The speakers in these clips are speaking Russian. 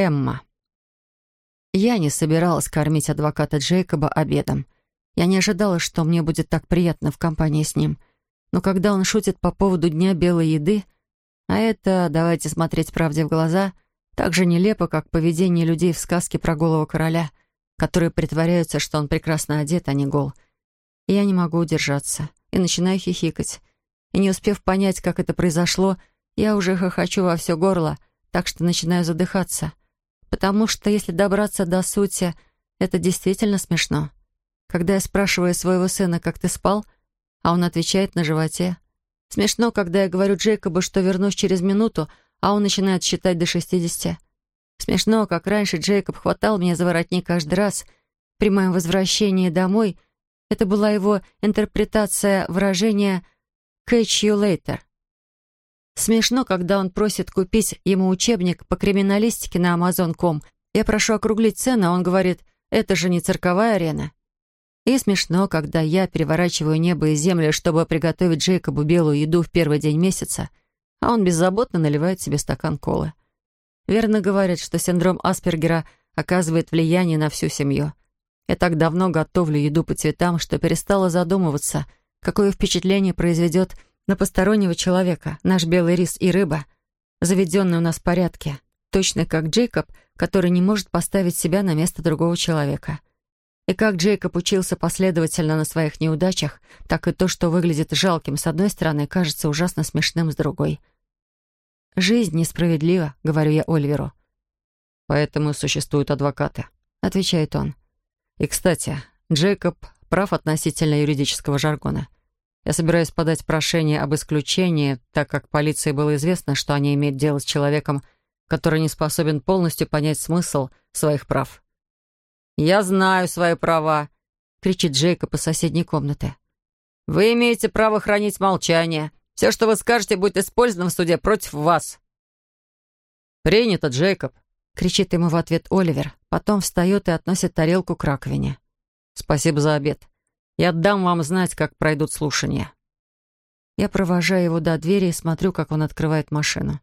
Эмма. Я не собиралась кормить адвоката Джейкоба обедом. Я не ожидала, что мне будет так приятно в компании с ним. Но когда он шутит по поводу Дня белой еды, а это, давайте смотреть правде в глаза, так же нелепо, как поведение людей в сказке про голого короля, которые притворяются, что он прекрасно одет, а не гол. И я не могу удержаться и начинаю хихикать. И не успев понять, как это произошло, я уже хохочу во все горло, так что начинаю задыхаться. Потому что, если добраться до сути, это действительно смешно. Когда я спрашиваю своего сына, как ты спал, а он отвечает на животе. Смешно, когда я говорю Джейкобу, что вернусь через минуту, а он начинает считать до шестидесяти. Смешно, как раньше Джейкоб хватал меня за воротник каждый раз при моем возвращении домой. Это была его интерпретация выражения «catch you later». Смешно, когда он просит купить ему учебник по криминалистике на Amazon.com. Я прошу округлить цену, а он говорит, это же не цирковая арена. И смешно, когда я переворачиваю небо и землю, чтобы приготовить Джейкобу белую еду в первый день месяца, а он беззаботно наливает себе стакан колы. Верно говорят, что синдром Аспергера оказывает влияние на всю семью. Я так давно готовлю еду по цветам, что перестала задумываться, какое впечатление произведет на постороннего человека наш белый рис и рыба, заведенные у нас в порядке, точно как Джейкоб, который не может поставить себя на место другого человека. И как Джейкоб учился последовательно на своих неудачах, так и то, что выглядит жалким с одной стороны, кажется ужасно смешным с другой. «Жизнь несправедлива», — говорю я Оливеру. «Поэтому существуют адвокаты», — отвечает он. «И, кстати, Джейкоб прав относительно юридического жаргона. Я собираюсь подать прошение об исключении, так как полиции было известно, что они имеют дело с человеком, который не способен полностью понять смысл своих прав. «Я знаю свои права», — кричит Джейкоб из соседней комнаты. «Вы имеете право хранить молчание. Все, что вы скажете, будет использовано в суде против вас». «Принято, Джейкоб», — кричит ему в ответ Оливер. Потом встает и относит тарелку к раковине. «Спасибо за обед. Я дам вам знать, как пройдут слушания». Я провожаю его до двери и смотрю, как он открывает машину.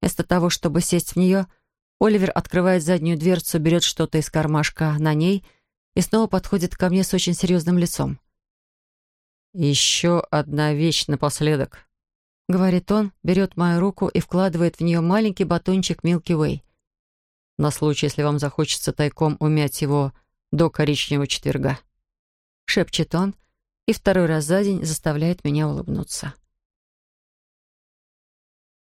Вместо того, чтобы сесть в нее, — Оливер открывает заднюю дверцу, берет что-то из кармашка на ней и снова подходит ко мне с очень серьезным лицом. «Еще одна вещь напоследок», — говорит он, берет мою руку и вкладывает в нее маленький батончик Milky Way. На случай, если вам захочется тайком умять его до коричневого четверга. Шепчет он и второй раз за день заставляет меня улыбнуться.